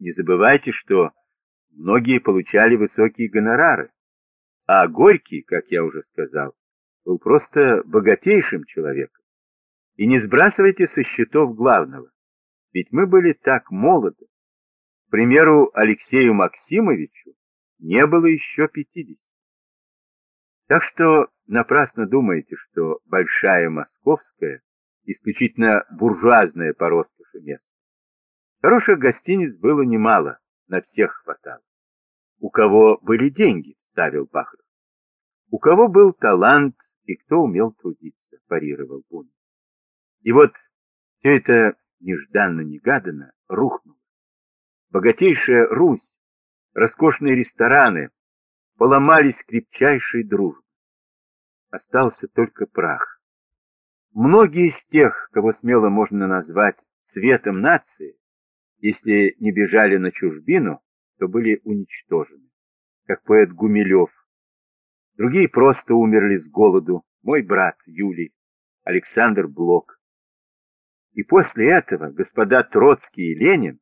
Не забывайте, что многие получали высокие гонорары, а Горький, как я уже сказал, был просто богатейшим человеком. И не сбрасывайте со счетов главного, ведь мы были так молоды. К примеру, Алексею Максимовичу не было еще 50. Так что напрасно думаете, что Большая Московская исключительно буржуазное по роскоши место. Хороших гостиниц было немало, на всех хватало. У кого были деньги, ставил Бахров. У кого был талант и кто умел трудиться, парировал Бунин. И вот все это нежданно-негаданно рухнуло. Богатейшая Русь, роскошные рестораны поломались крепчайшей дружбой. Остался только прах. Многие из тех, кого смело можно назвать цветом нации, если не бежали на чужбину, то были уничтожены, как поэт Гумилев. Другие просто умерли с голоду, мой брат Юлий, Александр Блок. И после этого господа Троцкий и Ленин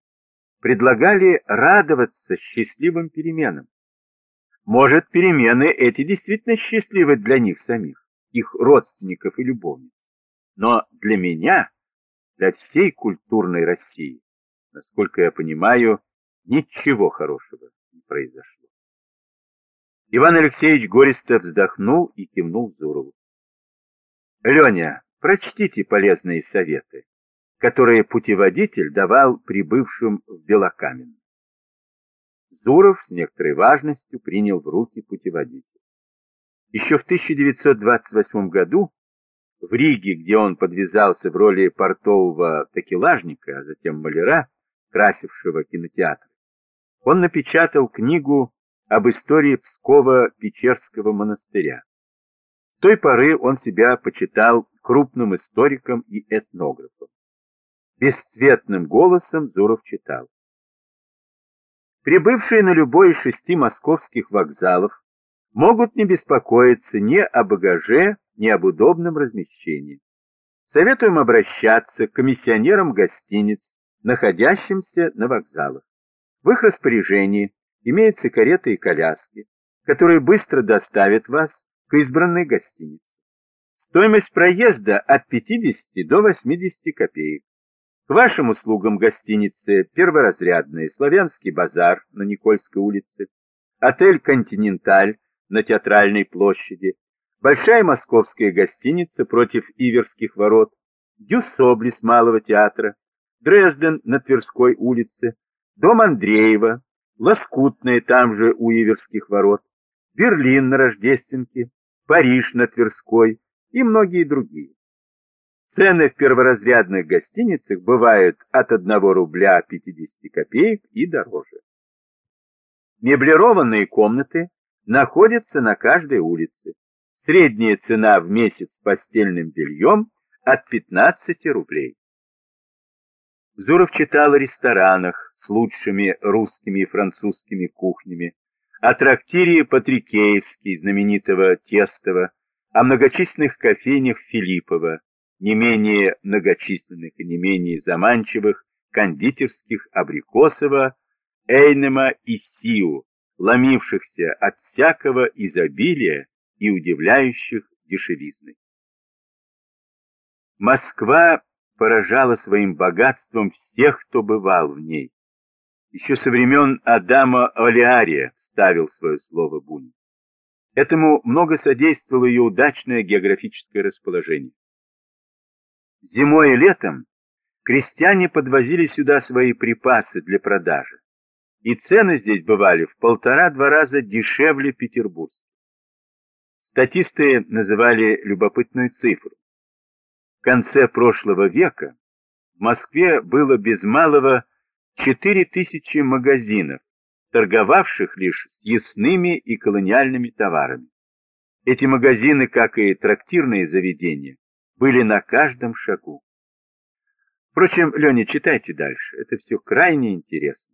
предлагали радоваться счастливым переменам. Может, перемены эти действительно счастливы для них самих, их родственников и любовниц. Но для меня, для всей культурной России, насколько я понимаю, ничего хорошего не произошло. Иван Алексеевич гористо вздохнул и кивнул Зурову. Леня, прочтите полезные советы, которые путеводитель давал прибывшим в Белокаменск. Зуров с некоторой важностью принял в руки путеводитель. Еще в 1928 году в Риге, где он подвязался в роли портового такелажника, а затем маляра, красившего кинотеатр, он напечатал книгу об истории Пскова-Печерского монастыря. С той поры он себя почитал крупным историком и этнографом. Бесцветным голосом Зуров читал. Прибывшие на любой из шести московских вокзалов могут не беспокоиться ни о багаже, ни об удобном размещении. Советуем обращаться к комиссионерам гостиниц, находящимся на вокзалах. В их распоряжении имеются кареты и коляски, которые быстро доставят вас к избранной гостинице. Стоимость проезда от 50 до 80 копеек. К вашим услугам гостиницы «Перворазрядная», «Славянский базар» на Никольской улице, отель «Континенталь» на Театральной площади, Большая московская гостиница против Иверских ворот, Дюссоблис Малого театра, Дрезден на Тверской улице, Дом Андреева, Лоскутная там же у Иверских ворот, Берлин на Рождественке, Париж на Тверской и многие другие. Цены в перворазрядных гостиницах бывают от 1 рубля 50 копеек и дороже. Меблированные комнаты находятся на каждой улице. Средняя цена в месяц с постельным бельем от 15 рублей. Зуров читал о ресторанах с лучшими русскими и французскими кухнями, о трактире Патрикеевский, знаменитого Тестова, о многочисленных кофейнях Филиппова, не менее многочисленных и не менее заманчивых кондитерских Абрикосова, Эйнема и Сиу, ломившихся от всякого изобилия и удивляющих дешевизной. Москва поражала своим богатством всех, кто бывал в ней. Еще со времен Адама Олиария вставил свое слово Бунин. Этому много содействовало ее удачное географическое расположение. Зимой и летом крестьяне подвозили сюда свои припасы для продажи, и цены здесь бывали в полтора-два раза дешевле петербургских. Статисты называли любопытную цифру. В конце прошлого века в Москве было без малого 4000 магазинов, торговавших лишь с ясными и колониальными товарами. Эти магазины, как и трактирные заведения, были на каждом шагу. Впрочем, Леня, читайте дальше, это все крайне интересно.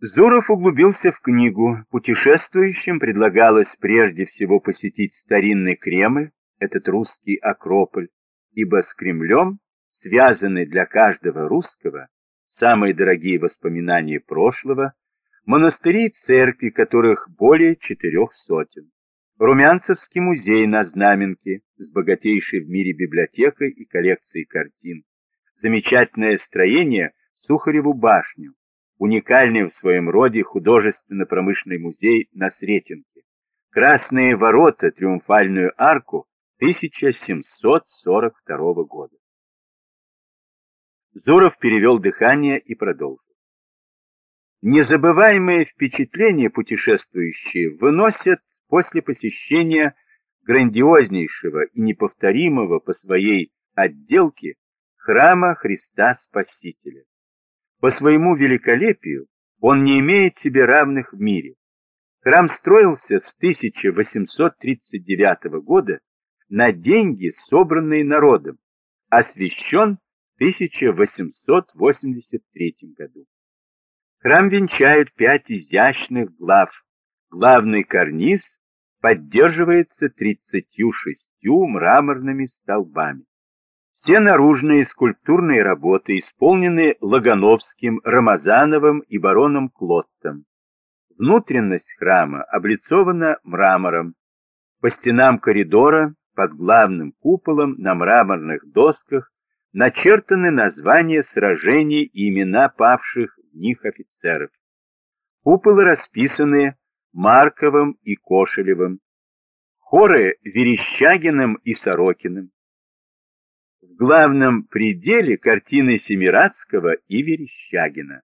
Зуров углубился в книгу. Путешествующим предлагалось прежде всего посетить старинный Кремль, этот русский Акрополь, ибо с Кремлем связаны для каждого русского самые дорогие воспоминания прошлого, монастыри и церкви, которых более четырех сотен. Румянцевский музей на Знаменке с богатейшей в мире библиотекой и коллекцией картин. Замечательное строение Сухареву башню, уникальный в своем роде художественно-промышленный музей на Сретенке. Красные ворота, триумфальную арку 1742 года. Зуров перевел дыхание и продолжил. Незабываемые впечатления путешествующие выносят после посещения грандиознейшего и неповторимого по своей отделке храма Христа Спасителя. По своему великолепию он не имеет себе равных в мире. Храм строился с 1839 года на деньги, собранные народом, освящен в 1883 году. Храм венчает пять изящных глав. Главный карниз поддерживается 36 мраморными столбами. Все наружные скульптурные работы исполнены Лагановским, Рамазановым и бароном Клоттом. Внутренность храма облицована мрамором. По стенам коридора под главным куполом на мраморных досках начертаны названия сражений и имена павших в них офицеров. Куполы расписаны Марковым и Кошелевым, хоры Верещагиным и Сорокиным. В главном пределе картины Семирадского и Верещагина.